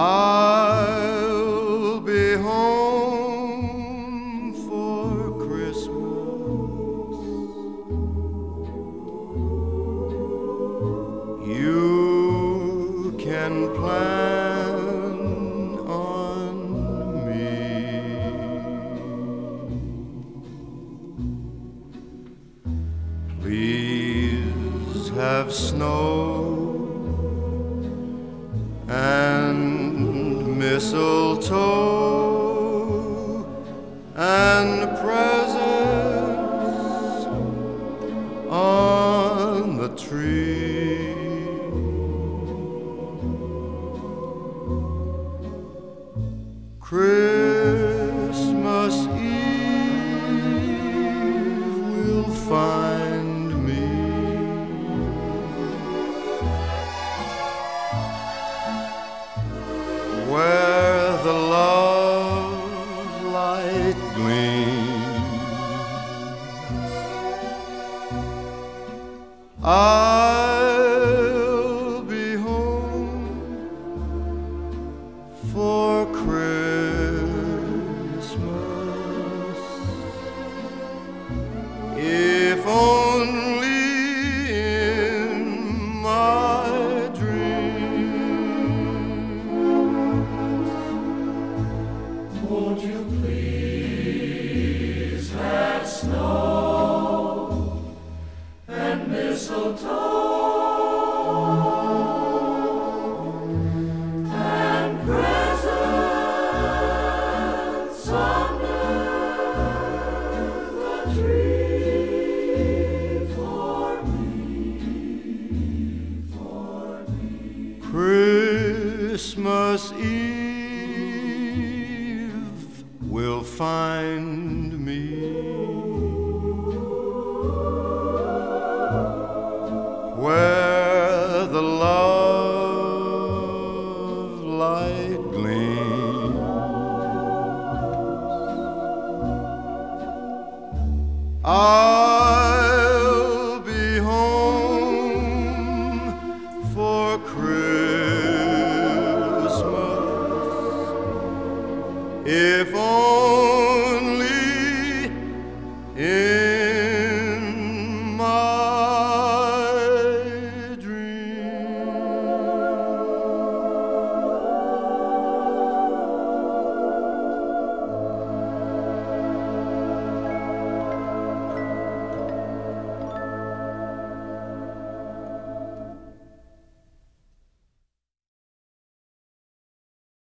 I'll be home for Christmas. You can plan on me. Please have snow and mistletoe I'll be home for Christmas. If only in my dreams. Won't you please have snow Christmas Eve will find me where the love light gleams. If